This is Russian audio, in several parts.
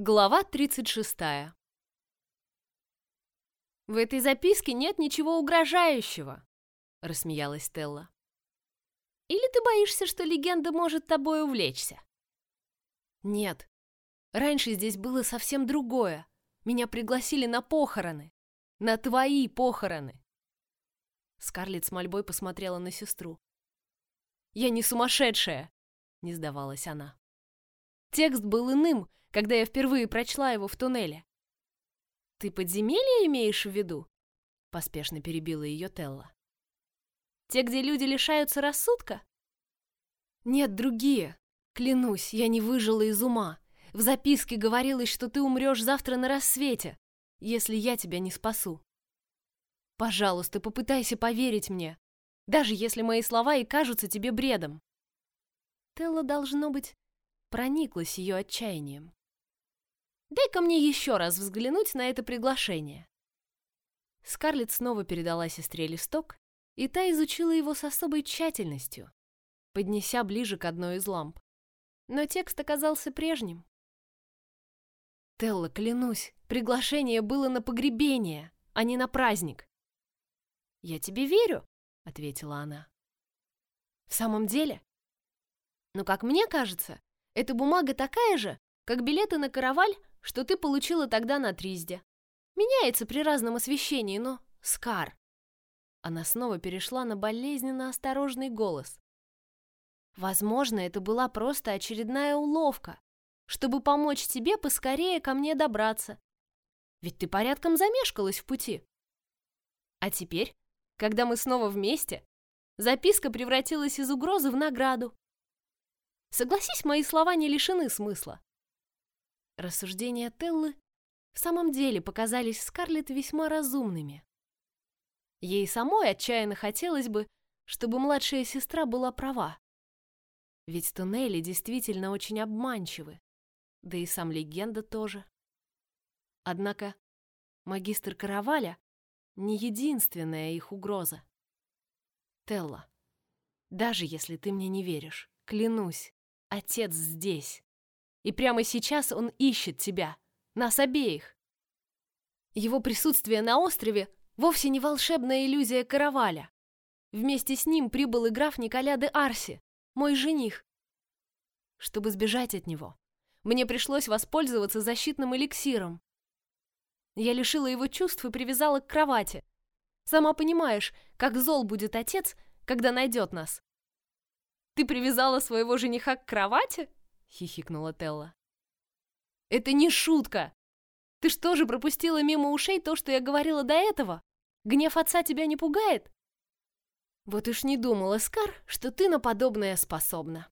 Глава 36. В этой записке нет ничего угрожающего, рассмеялась Стелла. Или ты боишься, что легенда может тобой увлечься? Нет. Раньше здесь было совсем другое. Меня пригласили на похороны. На твои похороны. Скарлетт с мольбой посмотрела на сестру. Я не сумасшедшая, не сдавалась она. Текст был иным, когда я впервые прочла его в туннеле. Ты подземелье имеешь в виду? Поспешно перебила ее Телла. Те, где люди лишаются рассудка? Нет, другие. Клянусь, я не выжила из ума. В записке говорилось, что ты умрешь завтра на рассвете, если я тебя не спасу. Пожалуйста, попытайся поверить мне, даже если мои слова и кажутся тебе бредом. Телла должно быть прониклась ее отчаянием. Дай-ка мне еще раз взглянуть на это приглашение. Скарлетт снова передала сестре листок, и та изучила его с особой тщательностью, поднеся ближе к одной из ламп. Но текст оказался прежним. Телла, клянусь, приглашение было на погребение, а не на праздник. Я тебе верю, ответила она. В самом деле? Но как мне кажется, эта бумага такая же, как билеты на караваль, что ты получила тогда на Тризде. Меняется при разном освещении, но Скар. Она снова перешла на болезненно осторожный голос. Возможно, это была просто очередная уловка, чтобы помочь тебе поскорее ко мне добраться. Ведь ты порядком замешкалась в пути. А теперь, когда мы снова вместе, записка превратилась из угрозы в награду. Согласись, мои слова не лишены смысла. Рассуждения Теллы в самом деле показались Скарлетт весьма разумными. Ей самой отчаянно хотелось бы, чтобы младшая сестра была права. Ведь туннели действительно очень обманчивы, да и сам легенда тоже. Однако магистр Караваля не единственная их угроза. Телла, даже если ты мне не веришь, клянусь, Отец здесь. И прямо сейчас он ищет тебя, нас обеих. Его присутствие на острове вовсе не волшебная иллюзия караваля. Вместе с ним прибыл и граф Николя де Арси, мой жених. Чтобы сбежать от него, мне пришлось воспользоваться защитным эликсиром. Я лишила его чувств и привязала к кровати. Сама понимаешь, как зол будет отец, когда найдет нас. Ты привязала своего жениха к кровати? Хихикнула Телла. Это не шутка. Ты что же пропустила мимо ушей то, что я говорила до этого? Гнев отца тебя не пугает? Вот уж не думала, Скар, что ты на подобное способна.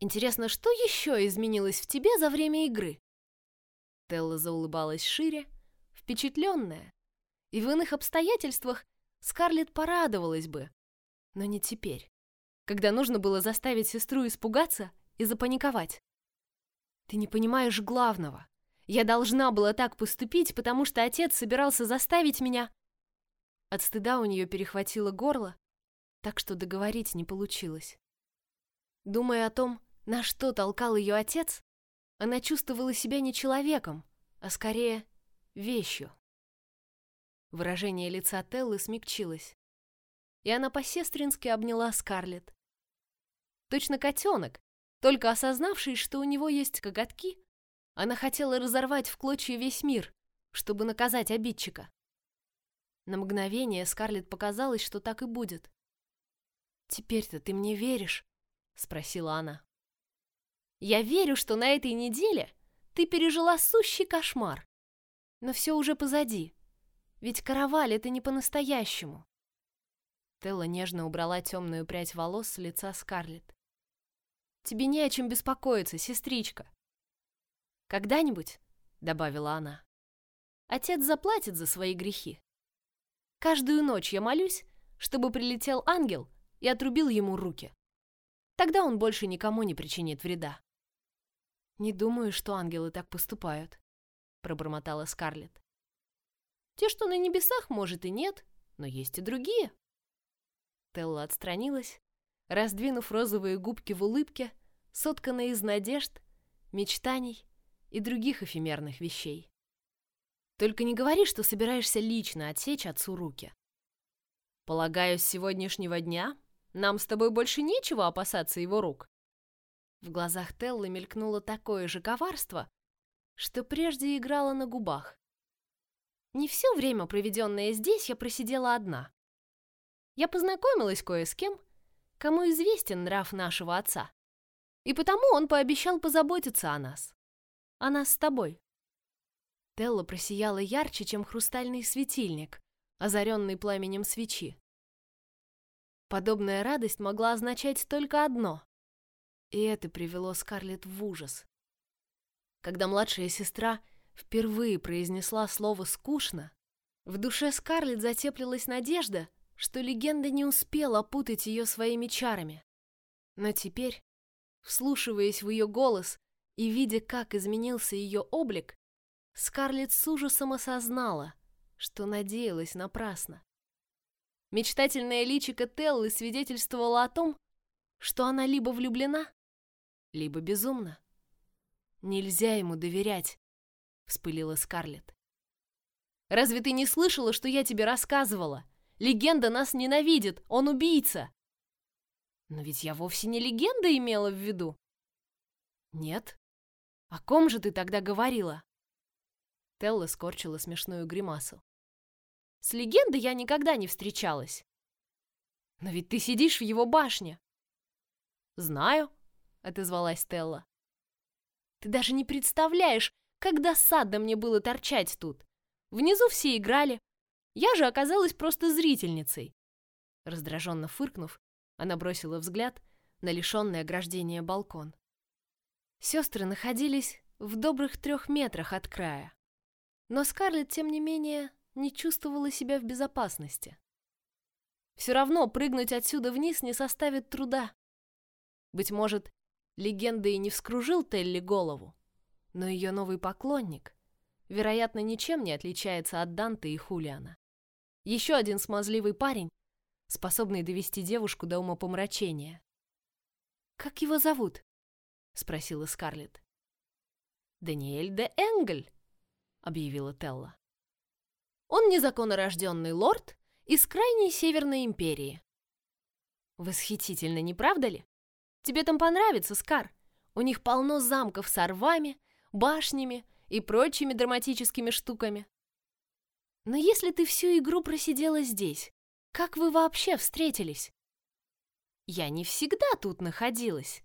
Интересно, что еще изменилось в тебе за время игры? Телла заулыбалась шире, впечатленная. И в иных обстоятельствах Скарлетт порадовалась бы, но не теперь когда нужно было заставить сестру испугаться и запаниковать. Ты не понимаешь главного. Я должна была так поступить, потому что отец собирался заставить меня. От стыда у нее перехватило горло, так что договорить не получилось. Думая о том, на что толкал ее отец, она чувствовала себя не человеком, а скорее вещью. Выражение лица Теллы смягчилось и она по-сестрински обняла Скарлетт. Точно котенок, только осознавший, что у него есть коготки, она хотела разорвать в клочья весь мир, чтобы наказать обидчика. На мгновение Скарлетт показалось, что так и будет. «Теперь-то ты мне веришь?» — спросила она. «Я верю, что на этой неделе ты пережила сущий кошмар. Но все уже позади, ведь караваль — это не по-настоящему. Телла нежно убрала темную прядь волос с лица Скарлетт. «Тебе не о чем беспокоиться, сестричка». «Когда-нибудь», — добавила она, — «отец заплатит за свои грехи. Каждую ночь я молюсь, чтобы прилетел ангел и отрубил ему руки. Тогда он больше никому не причинит вреда». «Не думаю, что ангелы так поступают», — пробормотала Скарлетт. «Те, что на небесах, может и нет, но есть и другие». Телла отстранилась, раздвинув розовые губки в улыбке, сотканной из надежд, мечтаний и других эфемерных вещей. Только не говори, что собираешься лично отсечь отцу руки. Полагаю, с сегодняшнего дня нам с тобой больше нечего опасаться его рук. В глазах Теллы мелькнуло такое же коварство, что прежде играло на губах. Не все время, проведенное здесь, я просидела одна. Я познакомилась кое с кем, кому известен нрав нашего отца. И потому он пообещал позаботиться о нас. О нас с тобой. Телла просияла ярче, чем хрустальный светильник, озаренный пламенем свечи. Подобная радость могла означать только одно. И это привело Скарлетт в ужас. Когда младшая сестра впервые произнесла слово «скучно», в душе Скарлетт затеплилась надежда, что легенда не успела опутать ее своими чарами. Но теперь, вслушиваясь в ее голос и видя, как изменился ее облик, Скарлетт с ужасом осознала, что надеялась напрасно. Мечтательное личико Теллы свидетельствовало о том, что она либо влюблена, либо безумна. Нельзя ему доверять, вспылила Скарлетт. Разве ты не слышала, что я тебе рассказывала? Легенда нас ненавидит, он убийца. Но ведь я вовсе не легенда имела в виду. Нет. О ком же ты тогда говорила? Телла скорчила смешную гримасу. С легендой я никогда не встречалась. Но ведь ты сидишь в его башне. Знаю, отозвалась Телла. Ты даже не представляешь, как досадно мне было торчать тут. Внизу все играли, я же оказалась просто зрительницей. Раздраженно фыркнув, она бросила взгляд на лишенный ограждения балкон. Сестры находились в добрых трех метрах от края. Но Скарлетт, тем не менее, не чувствовала себя в безопасности. Все равно прыгнуть отсюда вниз не составит труда. Быть может, легенда и не вскружил Телли голову, но ее новый поклонник, вероятно, ничем не отличается от Данте и Хулиана. Еще один смазливый парень, способный довести девушку до умопомрачения. «Как его зовут?» — спросила Скарлетт. «Даниэль де Энгель», объявила Телла. Он незаконнорожденный лорд из крайней Северной империи. Восхитительно, не правда ли? Тебе там понравится, Скар. У них полно замков с орвами, башнями и прочими драматическими штуками. Но если ты всю игру просидела здесь, как вы вообще встретились? Я не всегда тут находилась.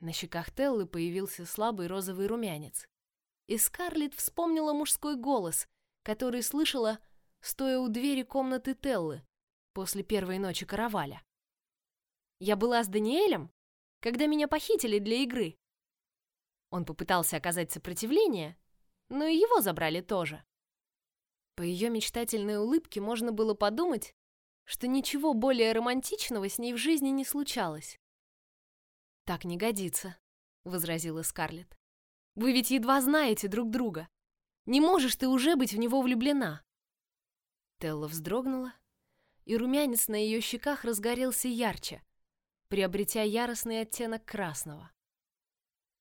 На щеках Теллы появился слабый розовый румянец и Скарлетт вспомнила мужской голос, который слышала, стоя у двери комнаты Теллы после первой ночи караваля. Я была с Даниэлем, когда меня похитили для игры. Он попытался оказать сопротивление, но и его забрали тоже. По ее мечтательной улыбке можно было подумать, что ничего более романтичного с ней в жизни не случалось. Так не годится, возразила Скарлетт. Вы ведь едва знаете друг друга. Не можешь ты уже быть в него влюблена. Телла вздрогнула, и румянец на ее щеках разгорелся ярче, приобретя яростный оттенок красного.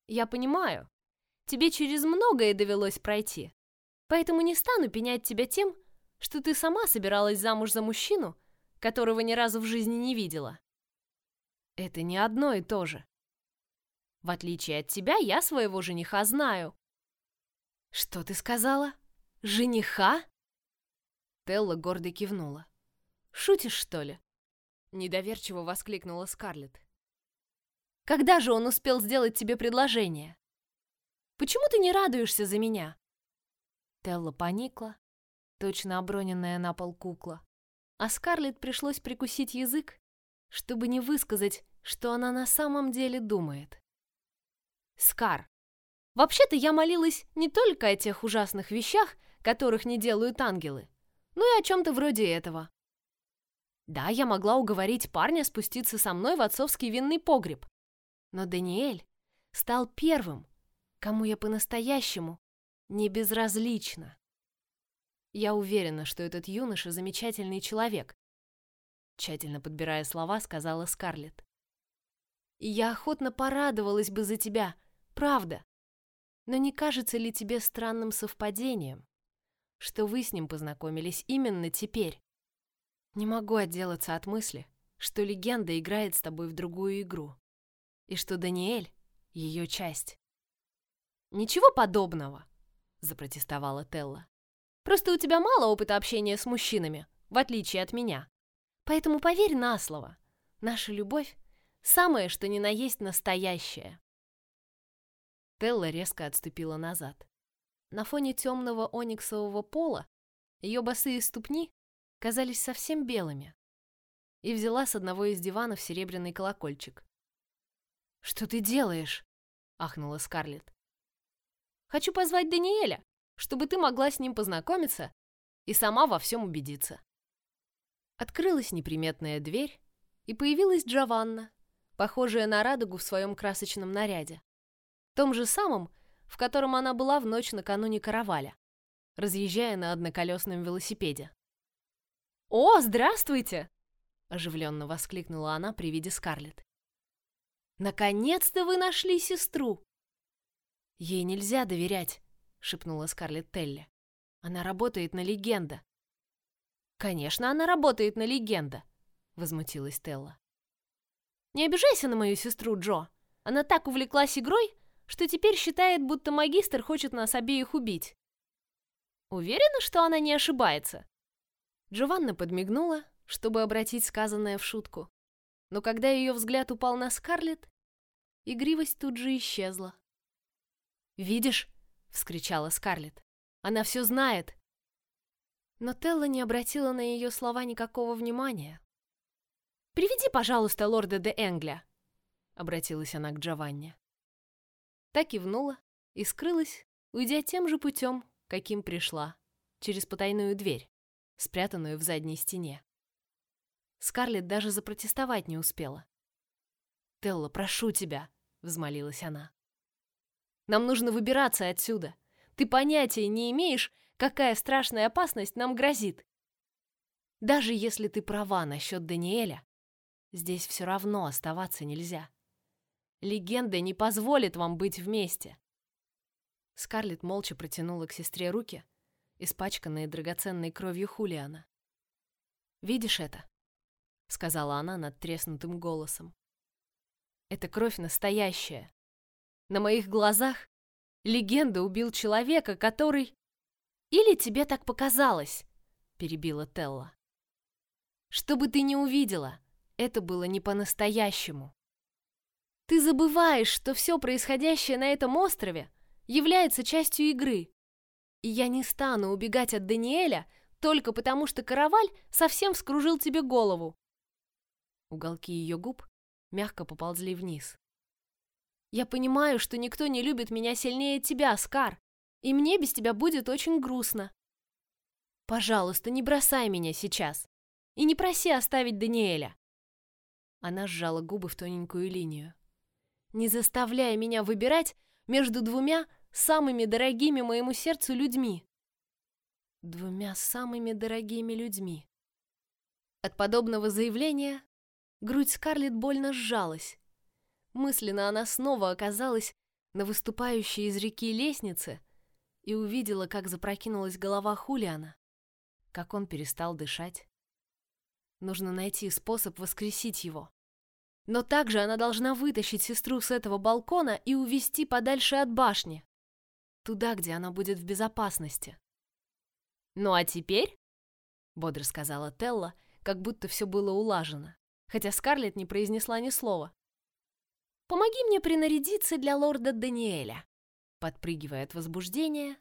Я понимаю, тебе через многое довелось пройти, поэтому не стану пенять тебя тем, что ты сама собиралась замуж за мужчину, которого ни разу в жизни не видела. Это не одно и то же. В отличие от тебя, я своего жениха знаю. Что ты сказала? Жениха? Телла гордо кивнула. Шутишь, что ли? Недоверчиво воскликнула Скарлетт. Когда же он успел сделать тебе предложение? Почему ты не радуешься за меня? Телла поникла, точно оброненная на пол кукла. А Скарлетт пришлось прикусить язык, чтобы не высказать, что она на самом деле думает. Скар. Вообще-то я молилась не только о тех ужасных вещах, которых не делают ангелы, но и о чем-то вроде этого. Да, я могла уговорить парня спуститься со мной в отцовский винный погреб, но Даниэль стал первым, кому я по-настоящему не безразлична. Я уверена, что этот юноша замечательный человек, тщательно подбирая слова, сказала Скарлетт. И я охотно порадовалась бы за тебя, Правда. Но не кажется ли тебе странным совпадением, что вы с ним познакомились именно теперь? Не могу отделаться от мысли, что легенда играет с тобой в другую игру, и что Даниэль — ее часть. «Ничего подобного!» — запротестовала Телла. «Просто у тебя мало опыта общения с мужчинами, в отличие от меня. Поэтому поверь на слово. Наша любовь — самое, что ни на есть настоящее». Телла резко отступила назад. На фоне темного ониксового пола ее босые ступни казались совсем белыми. И взяла с одного из диванов серебряный колокольчик. «Что ты делаешь?» — ахнула Скарлетт. «Хочу позвать Даниэля, чтобы ты могла с ним познакомиться и сама во всем убедиться». Открылась неприметная дверь, и появилась Джованна, похожая на радугу в своем красочном наряде том же самом, в котором она была в ночь накануне караваля, разъезжая на одноколесном велосипеде. «О, здравствуйте!» — оживленно воскликнула она при виде Скарлетт. «Наконец-то вы нашли сестру!» «Ей нельзя доверять», — шепнула Скарлетт Телли. «Она работает на легенда». «Конечно, она работает на легенда», — возмутилась Телла. «Не обижайся на мою сестру, Джо. Она так увлеклась игрой, что теперь считает, будто магистр хочет нас обеих убить. Уверена, что она не ошибается?» Джованна подмигнула, чтобы обратить сказанное в шутку. Но когда ее взгляд упал на Скарлетт, игривость тут же исчезла. «Видишь?» — вскричала Скарлетт. «Она все знает!» Но Телла не обратила на ее слова никакого внимания. «Приведи, пожалуйста, лорда де Энгля», — обратилась она к Джованне. Так кивнула и скрылась, уйдя тем же путем, каким пришла, через потайную дверь, спрятанную в задней стене. Скарлетт даже запротестовать не успела. «Телла, прошу тебя!» — взмолилась она. «Нам нужно выбираться отсюда. Ты понятия не имеешь, какая страшная опасность нам грозит. Даже если ты права насчет Даниэля, здесь все равно оставаться нельзя. Легенда не позволит вам быть вместе. Скарлетт молча протянула к сестре руки, испачканные драгоценной кровью Хулиана. «Видишь это?» — сказала она над треснутым голосом. «Это кровь настоящая. На моих глазах легенда убил человека, который...» «Или тебе так показалось?» — перебила Телла. «Что бы ты ни увидела, это было не по-настоящему. Ты забываешь, что все происходящее на этом острове является частью игры. И я не стану убегать от Даниэля только потому, что караваль совсем вскружил тебе голову. Уголки ее губ мягко поползли вниз. Я понимаю, что никто не любит меня сильнее тебя, Скар, и мне без тебя будет очень грустно. Пожалуйста, не бросай меня сейчас и не проси оставить Даниэля. Она сжала губы в тоненькую линию не заставляя меня выбирать между двумя самыми дорогими моему сердцу людьми. Двумя самыми дорогими людьми. От подобного заявления грудь Скарлетт больно сжалась. Мысленно она снова оказалась на выступающей из реки лестнице и увидела, как запрокинулась голова Хулиана, как он перестал дышать. Нужно найти способ воскресить его. Но также она должна вытащить сестру с этого балкона и увести подальше от башни. Туда, где она будет в безопасности. «Ну а теперь?» — бодро сказала Телла, как будто все было улажено, хотя Скарлетт не произнесла ни слова. «Помоги мне принарядиться для лорда Даниэля». Подпрыгивая от возбуждения,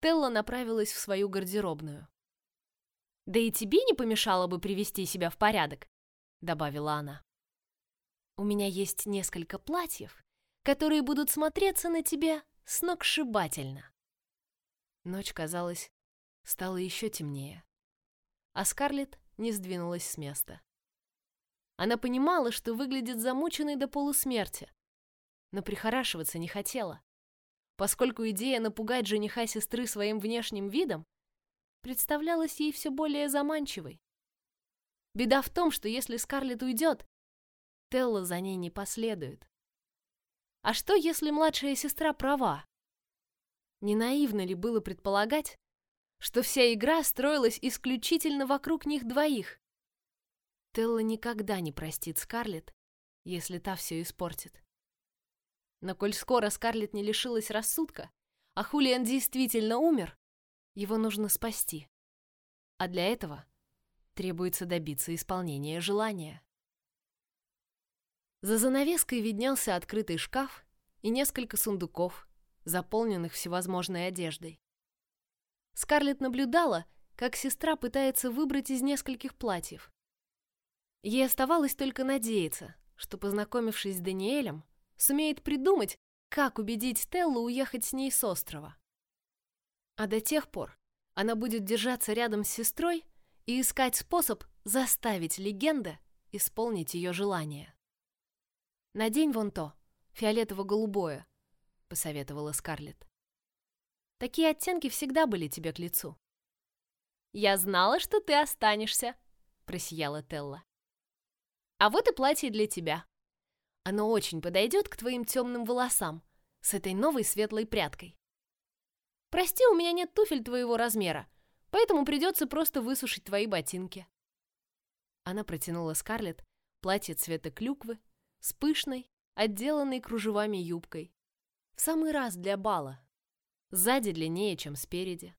Телла направилась в свою гардеробную. «Да и тебе не помешало бы привести себя в порядок», — добавила она. У меня есть несколько платьев, которые будут смотреться на тебе сногсшибательно. Ночь, казалось, стала еще темнее, а Скарлетт не сдвинулась с места. Она понимала, что выглядит замученной до полусмерти, но прихорашиваться не хотела, поскольку идея напугать жениха сестры своим внешним видом представлялась ей все более заманчивой. Беда в том, что если Скарлетт уйдет, Телла за ней не последует. А что, если младшая сестра права? Не наивно ли было предполагать, что вся игра строилась исключительно вокруг них двоих? Телла никогда не простит Скарлетт, если та все испортит. Но коль скоро Скарлетт не лишилась рассудка, а Хулиан действительно умер, его нужно спасти. А для этого требуется добиться исполнения желания. За занавеской виднелся открытый шкаф и несколько сундуков, заполненных всевозможной одеждой. Скарлетт наблюдала, как сестра пытается выбрать из нескольких платьев. Ей оставалось только надеяться, что, познакомившись с Даниэлем, сумеет придумать, как убедить Теллу уехать с ней с острова. А до тех пор она будет держаться рядом с сестрой и искать способ заставить легенда исполнить ее желание. «Надень вон то, фиолетово-голубое», — посоветовала Скарлетт. «Такие оттенки всегда были тебе к лицу». «Я знала, что ты останешься», — просияла Телла. «А вот и платье для тебя. Оно очень подойдет к твоим темным волосам с этой новой светлой прядкой. Прости, у меня нет туфель твоего размера, поэтому придется просто высушить твои ботинки. Она протянула Скарлетт платье цвета клюквы с пышной, отделанной кружевами юбкой. В самый раз для бала. Сзади длиннее, чем спереди.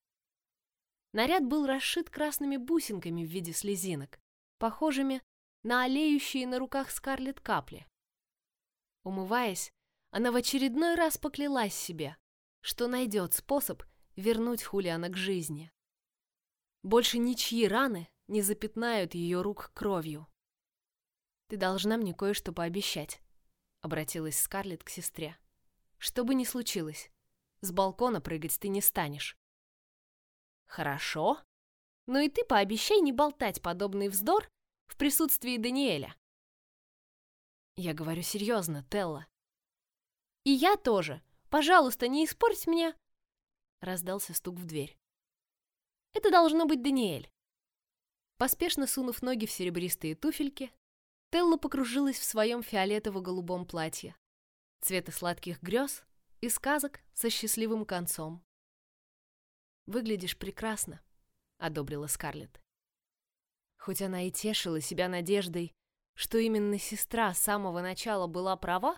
Наряд был расшит красными бусинками в виде слезинок, похожими на олеющие на руках Скарлетт капли. Умываясь, она в очередной раз поклялась себе, что найдет способ вернуть Хулиана к жизни. Больше ничьи раны не запятнают ее рук кровью. «Ты должна мне кое-что пообещать», — обратилась Скарлетт к сестре. «Что бы ни случилось, с балкона прыгать ты не станешь». «Хорошо. Но и ты пообещай не болтать подобный вздор в присутствии Даниэля». «Я говорю серьезно, Телла». «И я тоже», Пожалуйста, не испорть меня!» Раздался стук в дверь. «Это должно быть Даниэль!» Поспешно сунув ноги в серебристые туфельки, Телла покружилась в своем фиолетово-голубом платье, цвета сладких грез и сказок со счастливым концом. «Выглядишь прекрасно», — одобрила Скарлетт. Хоть она и тешила себя надеждой, что именно сестра с самого начала была права,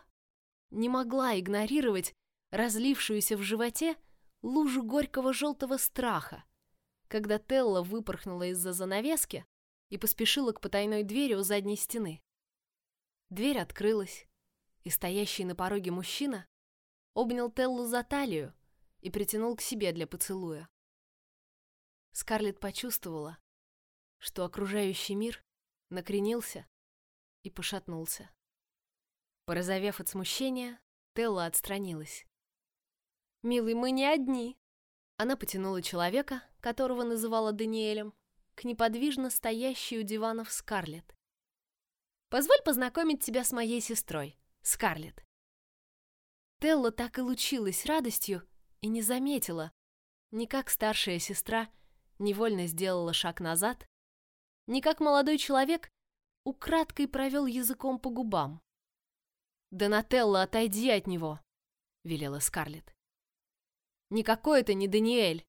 не могла игнорировать разлившуюся в животе лужу горького желтого страха, когда Телла выпорхнула из-за занавески и поспешила к потайной двери у задней стены. Дверь открылась, и стоящий на пороге мужчина обнял Теллу за талию и притянул к себе для поцелуя. Скарлетт почувствовала, что окружающий мир накренился и пошатнулся. Порозовев от смущения, Телла отстранилась. «Милый, мы не одни!» Она потянула человека, которого называла Даниэлем, к неподвижно стоящей у диванов Скарлетт. «Позволь познакомить тебя с моей сестрой, Скарлетт». Телла так и лучилась радостью и не заметила, ни как старшая сестра невольно сделала шаг назад, ни как молодой человек украдкой провел языком по губам. «Донателла, отойди от него!» — велела Скарлетт. Никакой это не Даниэль.